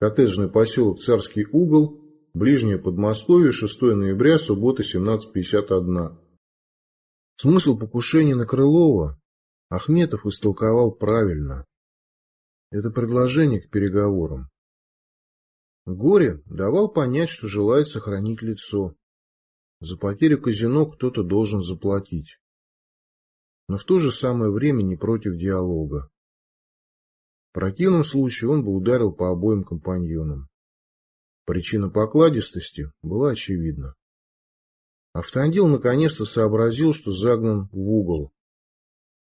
Коттеджный поселок Царский угол, ближнее Подмосковье, 6 ноября, суббота, 17.51. Смысл покушения на Крылова Ахметов истолковал правильно. Это предложение к переговорам. Горе давал понять, что желает сохранить лицо. За потерю казино кто-то должен заплатить. Но в то же самое время не против диалога. В противном случае он бы ударил по обоим компаньонам. Причина покладистости была очевидна. Автандил наконец-то сообразил, что загнан в угол.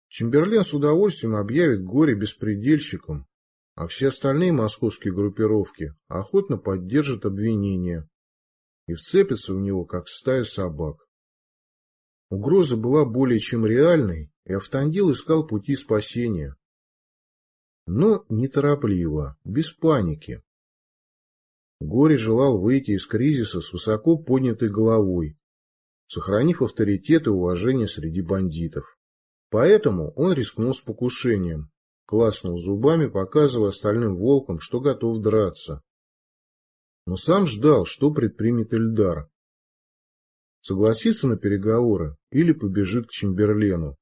Чемберлен с удовольствием объявит горе беспредельщиком, а все остальные московские группировки охотно поддержат обвинения и вцепятся в него, как стая собак. Угроза была более чем реальной, и Автандил искал пути спасения. Но неторопливо, без паники. Горе желал выйти из кризиса с высоко поднятой головой, сохранив авторитет и уважение среди бандитов. Поэтому он рискнул с покушением, класнул зубами, показывая остальным волкам, что готов драться. Но сам ждал, что предпримет Эльдар. Согласится на переговоры или побежит к Чемберлену.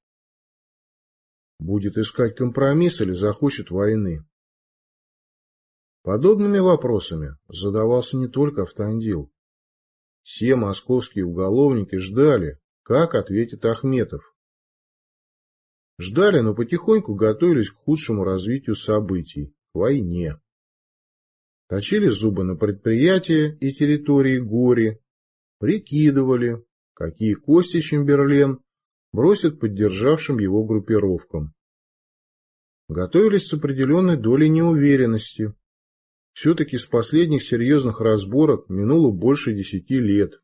Будет искать компромисс или захочет войны. Подобными вопросами задавался не только Автандил. Все московские уголовники ждали, как ответит Ахметов. Ждали, но потихоньку готовились к худшему развитию событий – к войне. Точили зубы на предприятия и территории Гори, прикидывали, какие кости Чемберлен бросит поддержавшим его группировкам. Готовились с определенной долей неуверенности, все-таки с последних серьезных разборок минуло больше десяти лет.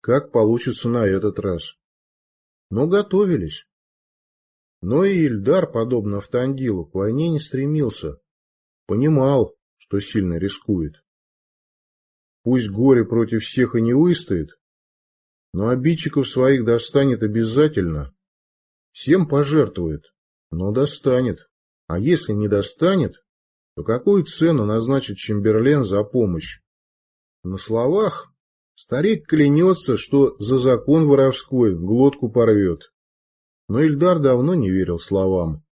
Как получится на этот раз? Но готовились. Но и Ильдар, подобно Автандилу, к войне не стремился. Понимал, что сильно рискует. Пусть горе против всех и не выстоит, но обидчиков своих достанет обязательно. Всем пожертвует, но достанет. А если не достанет, то какую цену назначит Чемберлен за помощь? На словах старик клянется, что за закон воровской глотку порвет. Но Ильдар давно не верил словам.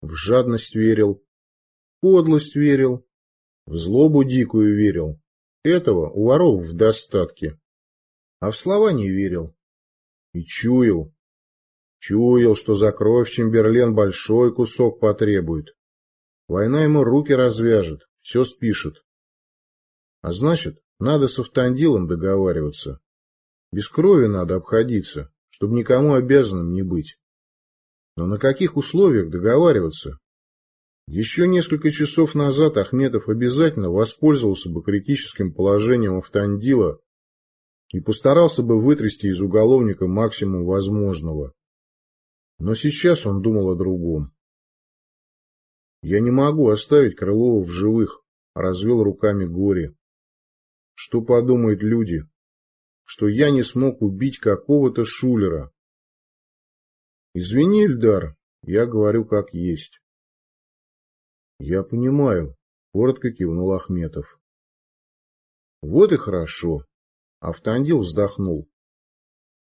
В жадность верил, в подлость верил, в злобу дикую верил. Этого у воров в достатке. А в слова не верил. И чуял. Чуял, что за кровь Чемберлен большой кусок потребует. Война ему руки развяжет, все спишет. А значит, надо с Автандилом договариваться. Без крови надо обходиться, чтобы никому обязанным не быть. Но на каких условиях договариваться? Еще несколько часов назад Ахметов обязательно воспользовался бы критическим положением Автандила и постарался бы вытрясти из уголовника максимум возможного. Но сейчас он думал о другом. Я не могу оставить Крылова в живых, развел руками горе. Что подумают люди? Что я не смог убить какого-то шулера. Извини, Эльдар, я говорю как есть. Я понимаю, коротко кивнул Ахметов. Вот и хорошо. Автандил вздохнул.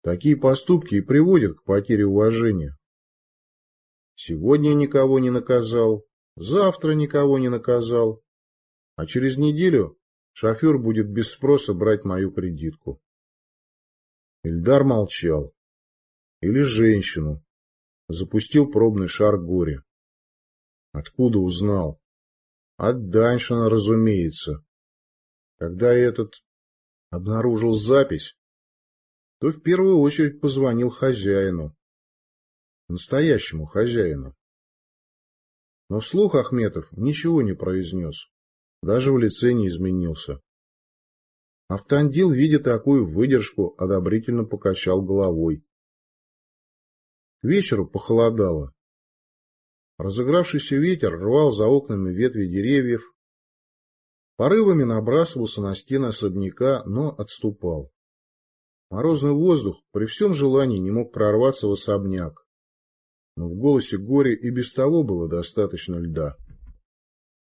Такие поступки и приводят к потере уважения. Сегодня никого не наказал, Завтра никого не наказал. А через неделю шофер будет без спроса брать мою кредитку. Ильдар молчал. Или женщину. Запустил пробный шар горе. Откуда узнал? От Даньшина, разумеется. Когда этот обнаружил запись, то в первую очередь позвонил хозяину. Настоящему хозяину. Но вслух Ахметов ничего не произнес, даже в лице не изменился. Автандил, видя такую выдержку, одобрительно покачал головой. К вечеру похолодало. Разыгравшийся ветер рвал за окнами ветви деревьев, порывами набрасывался на стены особняка, но отступал. Морозный воздух при всем желании не мог прорваться в особняк но в голосе горе и без того было достаточно льда.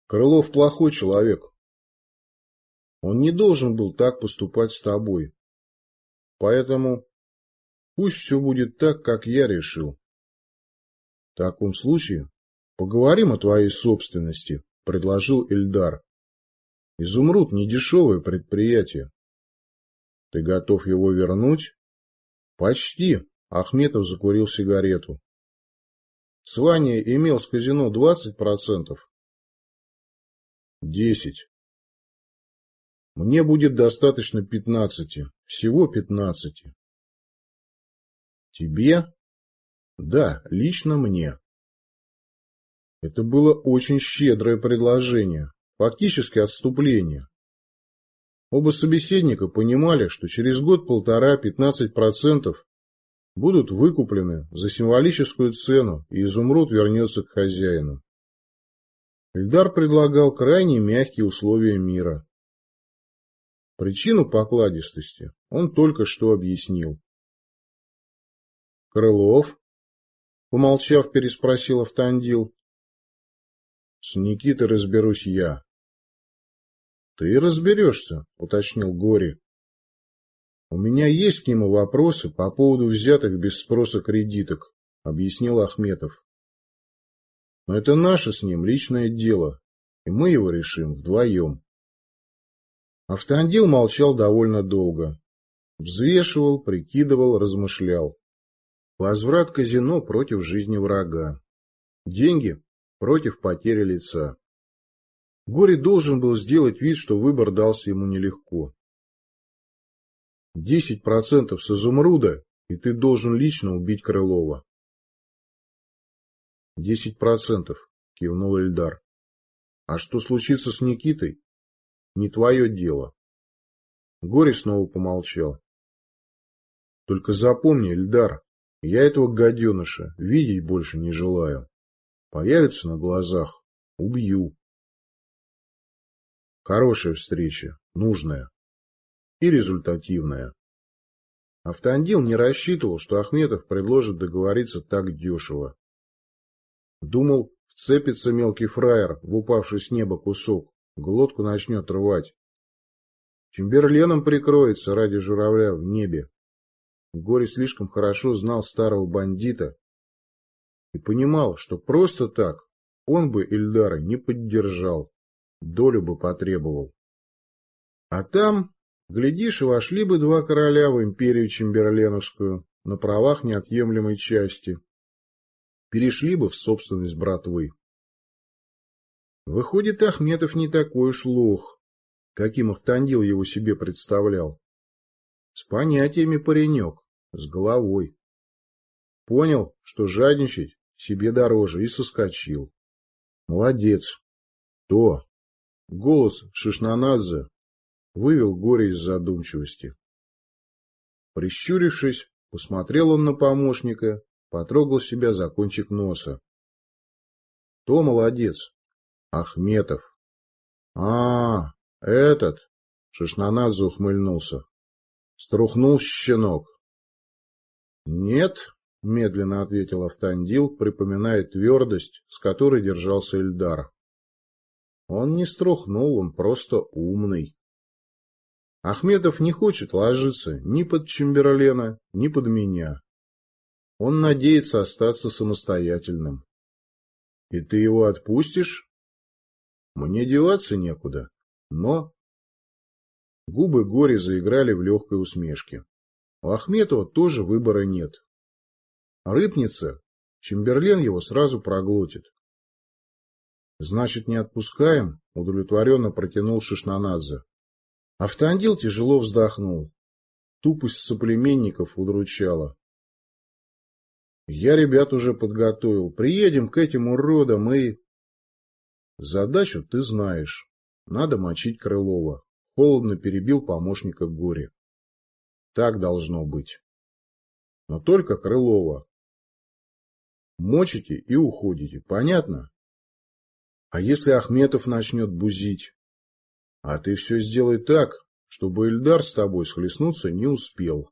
Крылов плохой человек, Он не должен был так поступать с тобой. Поэтому пусть все будет так, как я решил. В таком случае поговорим о твоей собственности, предложил Эльдар. Изумруд не дешевое предприятие. Ты готов его вернуть? Почти. Ахметов закурил сигарету. Свания имел с казино 20%. Десять. Мне будет достаточно пятнадцати. Всего пятнадцати. Тебе? Да, лично мне. Это было очень щедрое предложение, фактически отступление. Оба собеседника понимали, что через год-полтора 15% будут выкуплены за символическую цену, и изумруд вернется к хозяину. Эльдар предлагал крайне мягкие условия мира. Причину покладистости он только что объяснил. «Крылов?» — помолчав, переспросил Автандил. «С Никитой разберусь я». «Ты разберешься», — уточнил Гори. «У меня есть к нему вопросы по поводу взятых без спроса кредиток», — объяснил Ахметов. «Но это наше с ним личное дело, и мы его решим вдвоем». Автандил молчал довольно долго. Взвешивал, прикидывал, размышлял. Возврат казино против жизни врага. Деньги против потери лица. Горе должен был сделать вид, что выбор дался ему нелегко. Десять процентов с изумруда, и ты должен лично убить Крылова. Десять процентов, кивнул Эльдар. А что случится с Никитой? Не твое дело. Горе снова помолчал. Только запомни, Эльдар, я этого гаденыша видеть больше не желаю. Появится на глазах — убью. Хорошая встреча, нужная и результативная. Автандил не рассчитывал, что Ахметов предложит договориться так дешево. Думал, вцепится мелкий фраер в упавший с неба кусок, глотку начнет рвать. Чемберленом прикроется ради журавля в небе. Горе слишком хорошо знал старого бандита и понимал, что просто так он бы Ильдара не поддержал, долю бы потребовал. А там, глядишь, вошли бы два короля в империю Чемберленовскую на правах неотъемлемой части, перешли бы в собственность братвы. Выходит, Ахметов не такой уж лох, каким Автандил его себе представлял. С понятиями паренек, с головой. Понял, что жадничать себе дороже, и соскочил. Молодец. То. Голос Шишнанадзе вывел горе из задумчивости. Прищурившись, посмотрел он на помощника, потрогал себя за кончик носа. То молодец. Ахметов. А, этот. Шишнанадзе ухмыльнулся. Струхнул щенок. Нет, медленно ответил Автандил, припоминая твердость, с которой держался Эльдар. Он не струхнул, он просто умный. Ахметов не хочет ложиться ни под Чемберлена, ни под меня. Он надеется остаться самостоятельным. И ты его отпустишь? Мне деваться некуда, но... Губы Гори заиграли в легкой усмешке. У Ахметова тоже выбора нет. Рыпнется, Чемберлен его сразу проглотит. Значит, не отпускаем, удовлетворенно протянул Шишнанадзе. Автандил тяжело вздохнул. Тупость соплеменников удручала. Я ребят уже подготовил. Приедем к этим уродам и... Задачу ты знаешь. Надо мочить Крылова. Холодно перебил помощника Горе. Так должно быть. Но только Крылова. Мочите и уходите. Понятно? А если Ахметов начнет бузить? А ты все сделай так, чтобы Эльдар с тобой схлестнуться не успел.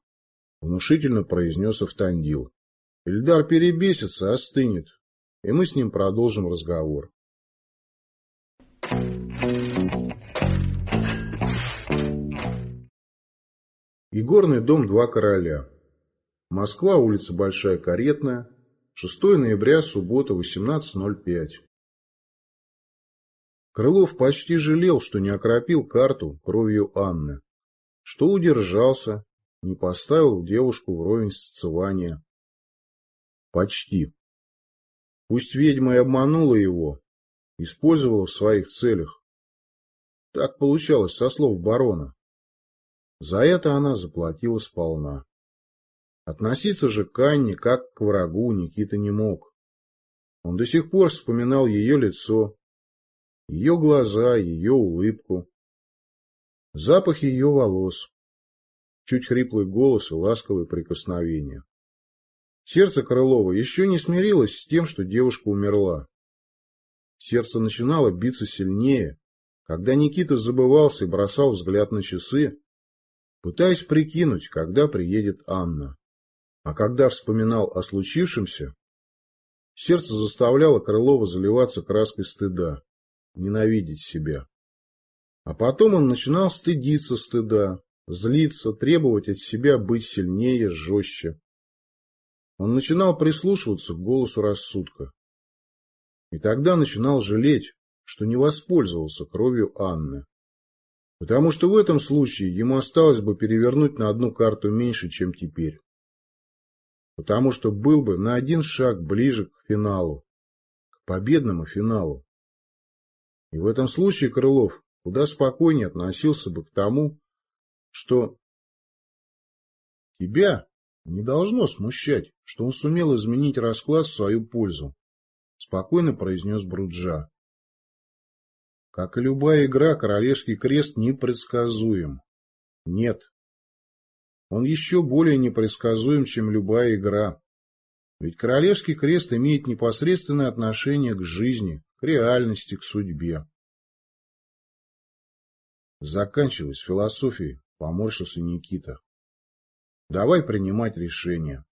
Внушительно произнес Автандил. Эльдар перебесится, остынет, и мы с ним продолжим разговор. Игорный дом «Два короля». Москва, улица Большая Каретная, 6 ноября, суббота, 18.05. Крылов почти жалел, что не окропил карту кровью Анны, что удержался, не поставил девушку вровень сцевания. Почти. Пусть ведьма и обманула его, использовала в своих целях. Так получалось со слов барона. За это она заплатила сполна. Относиться же к Анне как к врагу Никита не мог. Он до сих пор вспоминал ее лицо, ее глаза, ее улыбку, запах ее волос, чуть хриплый голос и ласковые прикосновения. Сердце Крылова еще не смирилось с тем, что девушка умерла. Сердце начинало биться сильнее, когда Никита забывался и бросал взгляд на часы, пытаясь прикинуть, когда приедет Анна. А когда вспоминал о случившемся, сердце заставляло Крылова заливаться краской стыда, ненавидеть себя. А потом он начинал стыдиться стыда, злиться, требовать от себя быть сильнее, жестче. Он начинал прислушиваться к голосу рассудка. И тогда начинал жалеть, что не воспользовался кровью Анны. Потому что в этом случае ему осталось бы перевернуть на одну карту меньше, чем теперь. Потому что был бы на один шаг ближе к финалу, к победному финалу. И в этом случае Крылов куда спокойнее относился бы к тому, что тебя не должно смущать, что он сумел изменить расклад в свою пользу, спокойно произнес Бруджа. Как и любая игра, Королевский крест непредсказуем. Нет. Он еще более непредсказуем, чем любая игра. Ведь Королевский крест имеет непосредственное отношение к жизни, к реальности, к судьбе. Заканчивай с философией, поморщился Никита. Давай принимать решение.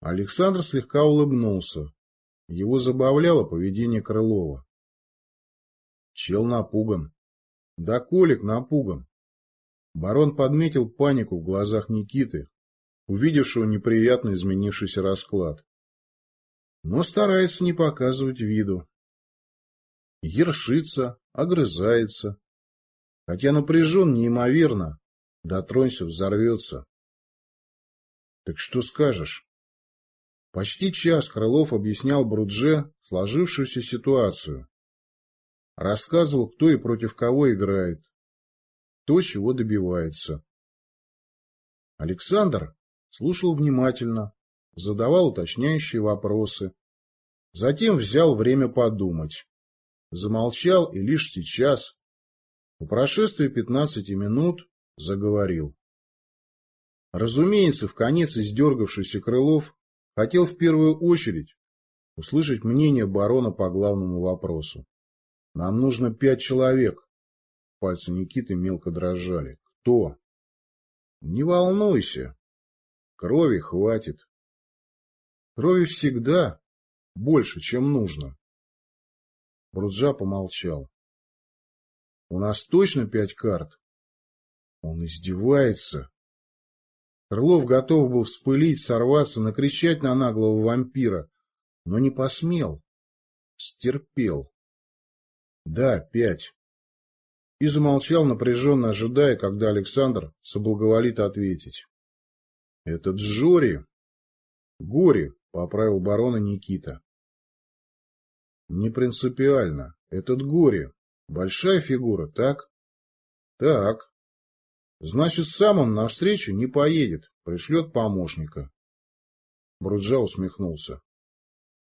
Александр слегка улыбнулся. Его забавляло поведение Крылова. Чел напуган. Да Колик напуган. Барон подметил панику в глазах Никиты, увидевшего неприятно изменившийся расклад. Но старается не показывать виду. Ершится, огрызается. Хотя напряжен неимоверно, дотронься, взорвется. Так что скажешь? Почти час Крылов объяснял Брудже сложившуюся ситуацию. Рассказывал, кто и против кого играет, кто чего добивается. Александр слушал внимательно, задавал уточняющие вопросы. Затем взял время подумать. Замолчал и лишь сейчас, по прошествии пятнадцати минут, заговорил. Разумеется, в конец издергавшийся Крылов хотел в первую очередь услышать мнение барона по главному вопросу. Нам нужно пять человек. Пальцы Никиты мелко дрожали. Кто? Не волнуйся. Крови хватит. Крови всегда больше, чем нужно. Бруджа помолчал. У нас точно пять карт? Он издевается. Крылов готов был вспылить, сорваться, накричать на наглого вампира, но не посмел. Стерпел. Да, пять. И замолчал, напряженно ожидая, когда Александр соблаговолит ответить. Это Джори. Горе, поправил барона Никита. Не принципиально. Этот Горе. Большая фигура, так? Так. Значит, сам он навстречу не поедет, пришлет помощника. Бруджа усмехнулся.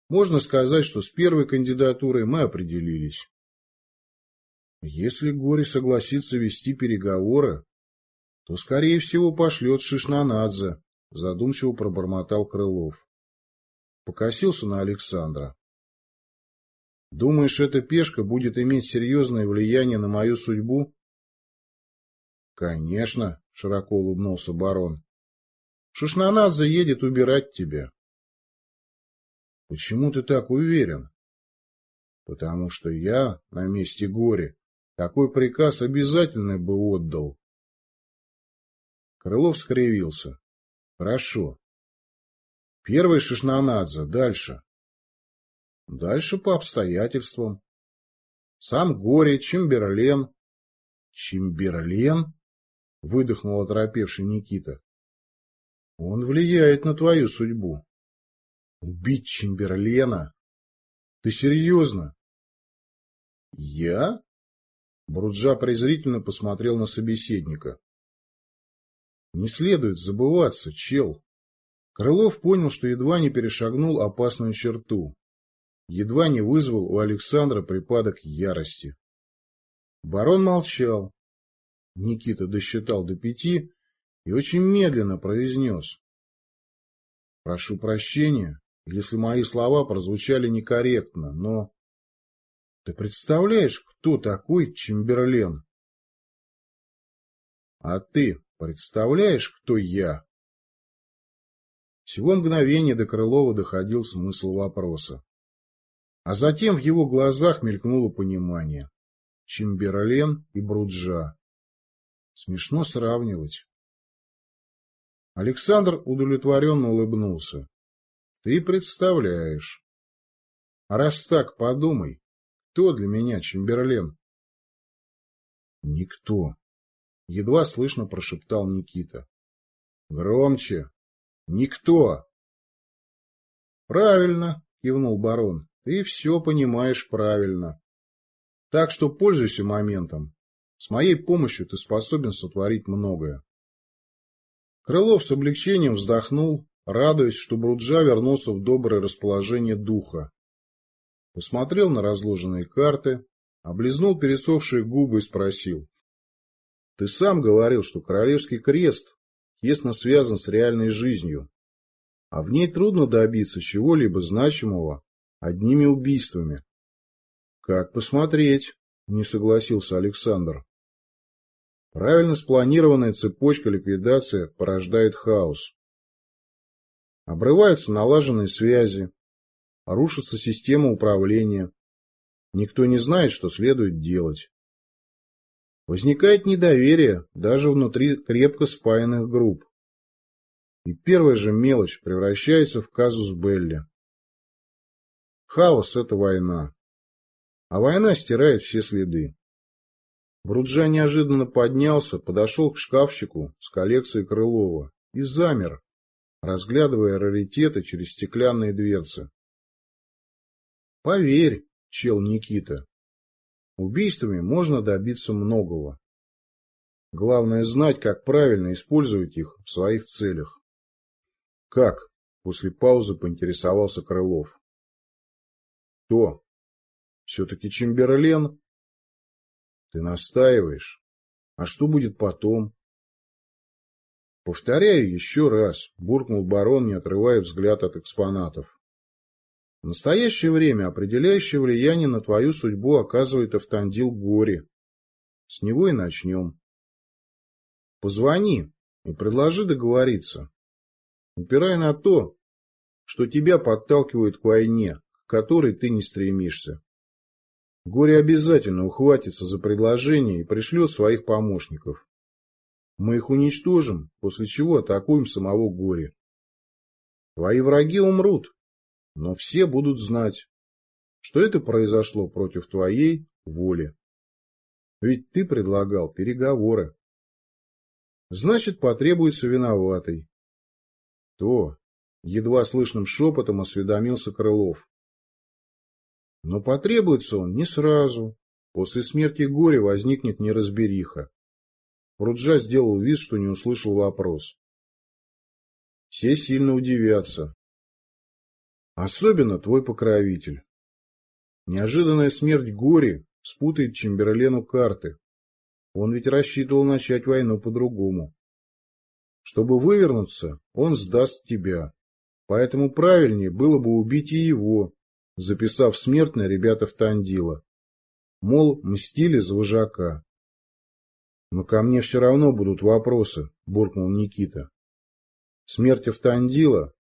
Можно сказать, что с первой кандидатурой мы определились. Если Горе согласится вести переговоры, то, скорее всего, пошлет Шишнанадзе, задумчиво пробормотал Крылов. Покосился на Александра. Думаешь, эта пешка будет иметь серьезное влияние на мою судьбу? Конечно, широко улыбнулся барон. Шишнанадзе едет убирать тебя. Почему ты так уверен? Потому что я на месте горя такой приказ обязательно бы отдал. Крылов скривился. Хорошо. Первый Шишнанадзе. Дальше. Дальше по обстоятельствам. Сам Горе, Чемберлен. Чемберлен? Выдохнул оторопевший Никита. Он влияет на твою судьбу. Убить Чемберлена? Ты серьезно? Я? Бруджа презрительно посмотрел на собеседника. Не следует забываться, чел. Крылов понял, что едва не перешагнул опасную черту. Едва не вызвал у Александра припадок ярости. Барон молчал. Никита досчитал до пяти и очень медленно произнес. «Прошу прощения, если мои слова прозвучали некорректно, но...» Ты представляешь, кто такой Чемберлен? А ты представляешь, кто я? Всего мгновение до Крылова доходил смысл вопроса. А затем в его глазах мелькнуло понимание. Чемберлен и Бруджа. Смешно сравнивать. Александр удовлетворенно улыбнулся. Ты представляешь. А раз так, подумай, кто для меня Чемберлен? Никто. Едва слышно прошептал Никита. Громче. Никто. Правильно, кивнул барон. Ты все понимаешь правильно. Так что пользуйся моментом. С моей помощью ты способен сотворить многое. Крылов с облегчением вздохнул, радуясь, что Бруджа вернулся в доброе расположение духа посмотрел на разложенные карты, облизнул пересохшие губы и спросил. — Ты сам говорил, что Королевский крест тесно связан с реальной жизнью, а в ней трудно добиться чего-либо значимого одними убийствами. — Как посмотреть? — не согласился Александр. Правильно спланированная цепочка ликвидации порождает хаос. Обрываются налаженные связи, рушится система управления. Никто не знает, что следует делать. Возникает недоверие даже внутри крепко спаянных групп. И первая же мелочь превращается в казус Белли. Хаос – это война. А война стирает все следы. Бруджа неожиданно поднялся, подошел к шкафчику с коллекцией Крылова и замер, разглядывая раритеты через стеклянные дверцы. Поверь, чел Никита, убийствами можно добиться многого. Главное знать, как правильно использовать их в своих целях. Как? После паузы поинтересовался Крылов. Кто? Все-таки Чемберлен? Ты настаиваешь. А что будет потом? Повторяю еще раз, буркнул барон, не отрывая взгляд от экспонатов. В настоящее время определяющее влияние на твою судьбу оказывает Автандил Гори. С него и начнем. Позвони и предложи договориться. Упирай на то, что тебя подталкивают к войне, к которой ты не стремишься. Горе обязательно ухватится за предложение и пришлет своих помощников. Мы их уничтожим, после чего атакуем самого Горе. Твои враги умрут, но все будут знать, что это произошло против твоей воли. Ведь ты предлагал переговоры. Значит, потребуется виноватый. То, едва слышным шепотом осведомился Крылов. Но потребуется он не сразу. После смерти горя возникнет неразбериха. Руджа сделал вид, что не услышал вопрос. Все сильно удивятся, Особенно твой покровитель. Неожиданная смерть Гори спутает Чемберлену карты. Он ведь рассчитывал начать войну по-другому. Чтобы вывернуться, он сдаст тебя. Поэтому правильнее было бы убить и его, записав смерть на ребята в Тандила. Мол, мстили за вожака. Но ко мне все равно будут вопросы, буркнул Никита. Смерть Автандила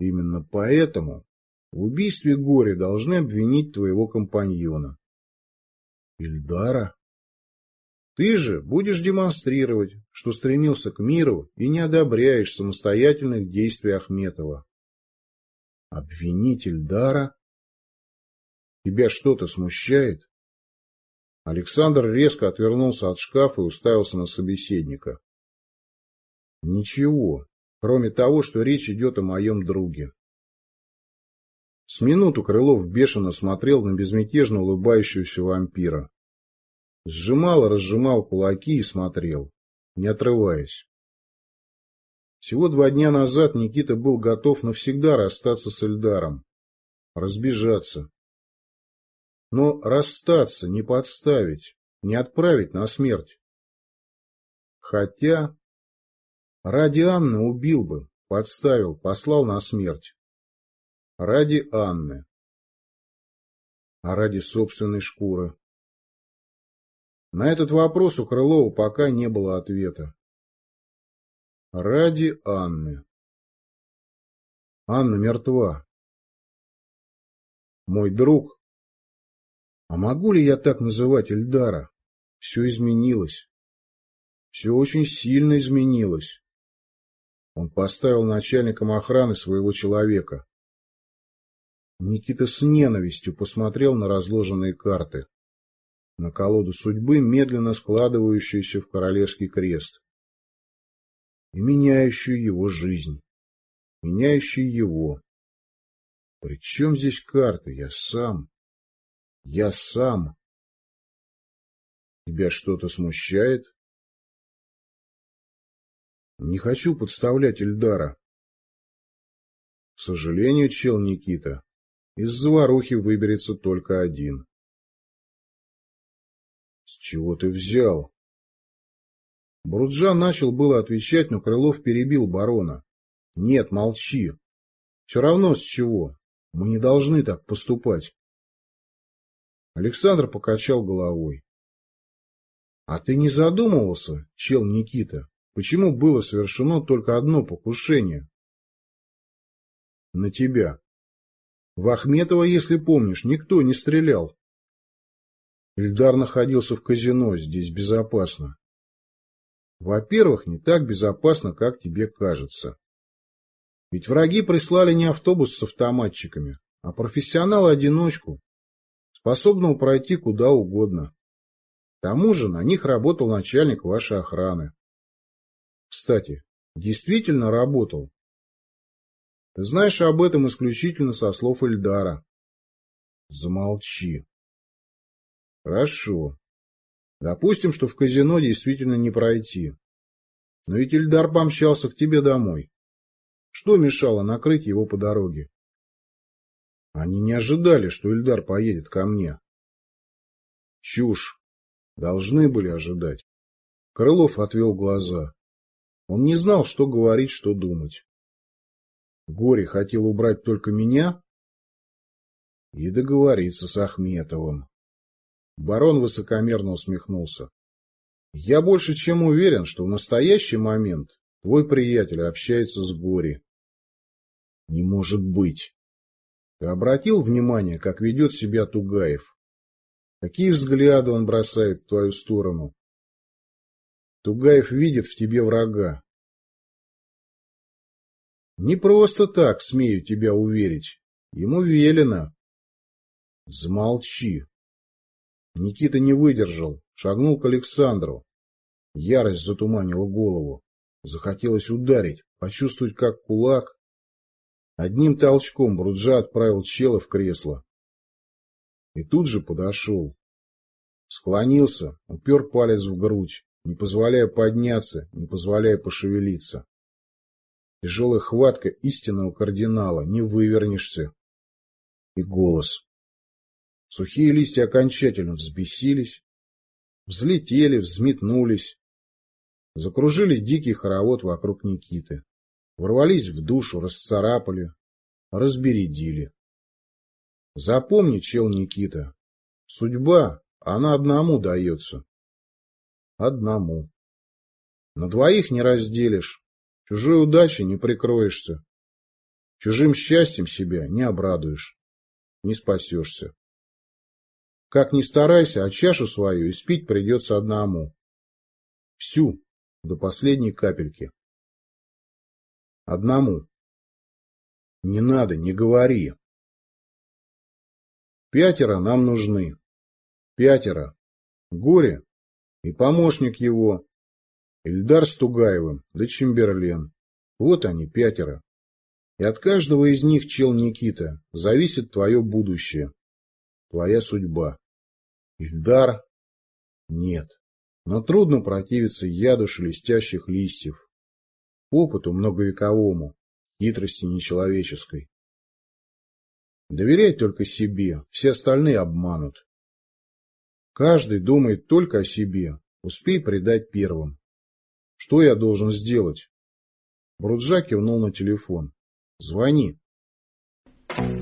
Именно поэтому в убийстве Гори должны обвинить твоего компаньона. Ильдара? Ты же будешь демонстрировать, что стремился к миру и не одобряешь самостоятельных действий Ахметова. Обвинитель Дара? Тебя что-то смущает? Александр резко отвернулся от шкафа и уставился на собеседника. Ничего, кроме того, что речь идет о моем друге. С минуту Крылов бешено смотрел на безмятежно улыбающегося вампира. Сжимал разжимал кулаки и смотрел, не отрываясь. Всего два дня назад Никита был готов навсегда расстаться с Эльдаром, разбежаться. Но расстаться, не подставить, не отправить на смерть. Хотя ради Анны убил бы, подставил, послал на смерть. Ради Анны. А ради собственной шкуры. На этот вопрос у Крылова пока не было ответа. Ради Анны. Анна мертва. Мой друг. А могу ли я так называть Эльдара? Все изменилось. Все очень сильно изменилось. Он поставил начальником охраны своего человека. Никита с ненавистью посмотрел на разложенные карты на колоду судьбы, медленно складывающуюся в королевский крест, и меняющую его жизнь, меняющую его. Причем здесь карты? Я сам. Я сам. Тебя что-то смущает? Не хочу подставлять Эльдара. К сожалению, чел Никита, из заварухи выберется только один. С чего ты взял? Бруджан начал было отвечать, но Крылов перебил барона. Нет, молчи. Все равно с чего. Мы не должны так поступать. Александр покачал головой. А ты не задумывался, чел Никита, почему было совершено только одно покушение? На тебя. В Ахметова, если помнишь, никто не стрелял. Ильдар находился в казино, здесь безопасно. Во-первых, не так безопасно, как тебе кажется. Ведь враги прислали не автобус с автоматчиками, а профессионала-одиночку, способного пройти куда угодно. К тому же на них работал начальник вашей охраны. Кстати, действительно работал. Ты знаешь об этом исключительно со слов Эльдара. Замолчи. Хорошо. Допустим, что в казино действительно не пройти. Но ведь Ильдар помчался к тебе домой. Что мешало накрыть его по дороге? Они не ожидали, что Ильдар поедет ко мне. Чушь. Должны были ожидать. Крылов отвел глаза. Он не знал, что говорить, что думать. Горе хотел убрать только меня и договориться с Ахметовым. Барон высокомерно усмехнулся. Я больше чем уверен, что в настоящий момент твой приятель общается с Гори. Не может быть. Ты обратил внимание, как ведет себя Тугаев? Какие взгляды он бросает в твою сторону? Тугаев видит в тебе врага. Не просто так, смею тебя уверить. Ему велено. Замолчи. Никита не выдержал, шагнул к Александру. Ярость затуманила голову. Захотелось ударить, почувствовать, как кулак. Одним толчком Бруджа отправил чела в кресло. И тут же подошел. Склонился, упер палец в грудь, не позволяя подняться, не позволяя пошевелиться. Тяжелая хватка истинного кардинала, не вывернешься. И голос. Сухие листья окончательно взбесились, взлетели, взметнулись, закружили дикий хоровод вокруг Никиты, ворвались в душу, расцарапали, разбередили. Запомни, чел Никита, судьба, она одному дается. Одному. На двоих не разделишь, чужой удачей не прикроешься, чужим счастьем себя не обрадуешь, не спасешься. Как ни старайся, а чашу свою испить придется одному. Всю, до последней капельки. Одному. Не надо, не говори. Пятеро нам нужны. Пятеро. Горе и помощник его. Ильдар с Тугаевым, да Чемберлен. Вот они, пятеро. И от каждого из них, чел Никита, зависит твое будущее. Твоя судьба. Ильдар? Нет. Но трудно противиться яду шелестящих листьев. Опыту многовековому, хитрости нечеловеческой. Доверяй только себе, все остальные обманут. Каждый думает только о себе, успей предать первым. Что я должен сделать? Бруджа кивнул на телефон. Звони. Thank.